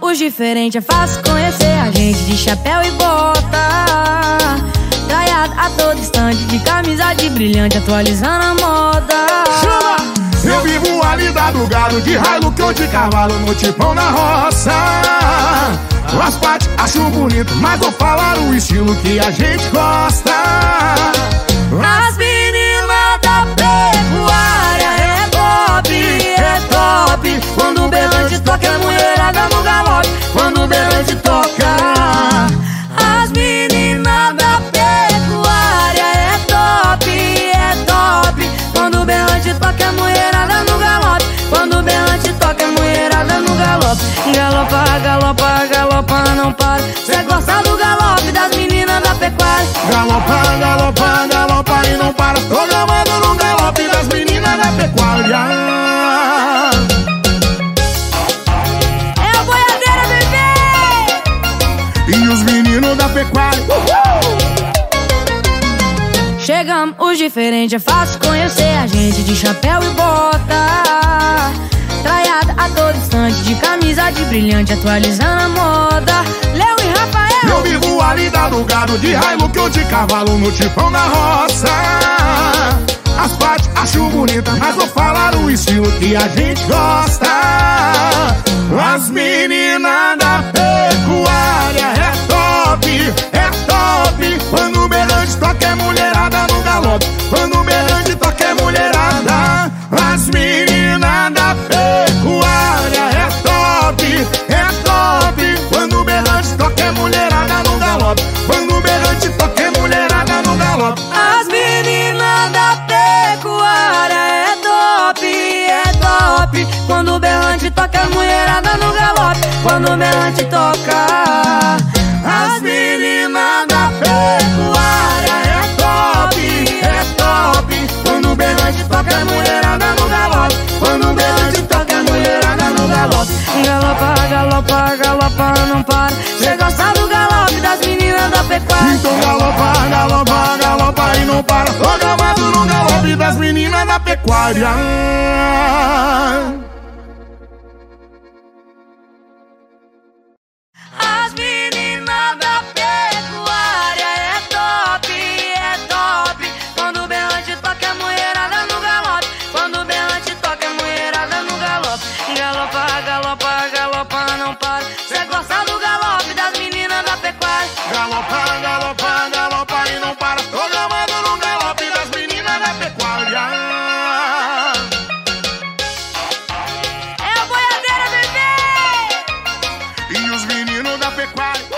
os diferentes, é fácil conhecer a gente de chapéu e bota. Traiado a todo instante, de camisa de brilhante, atualizando a moda. Chama! Eu vivo ali do gado, de raio que eu de cavalo, no tipão na roça. As partes acho bonito, mas vou falar o estilo que a gente gosta. As Galopa, galopa, não para. Cê gosta do galope das meninas da pecuária. Galopa, galopa, galopa e não para. Tô gamando no galope das meninas da pecuária. É o boiadeira, bebê! E os meninos da pecuária. Chegamos, os diferentes, é fácil conhecer a gente de chapéu e bota. Traiada a todo instante, de camisa de brilhante, atualizando a moda. Leo e Eu Rafael, vivo ali da do gado, de raio que eu de cavalo, no tipão na roça. As partes acho bonita, mas vou falar o estilo que a gente gosta. As meninas da pecuária Quando o berrante toca, a mulherada no galope. Quando o berrante toca, As meninas da pecuária é top, é top. Quando o berrante toca é mulherada no galope. Quando o berrante toca é mulherada no galope. Galopa, galopa, galopa, não para. Cê gosta do galope das meninas da pecuária. Então galopa, galopa, galopa e não para. Tô gamado no galope das meninas da pecuária. É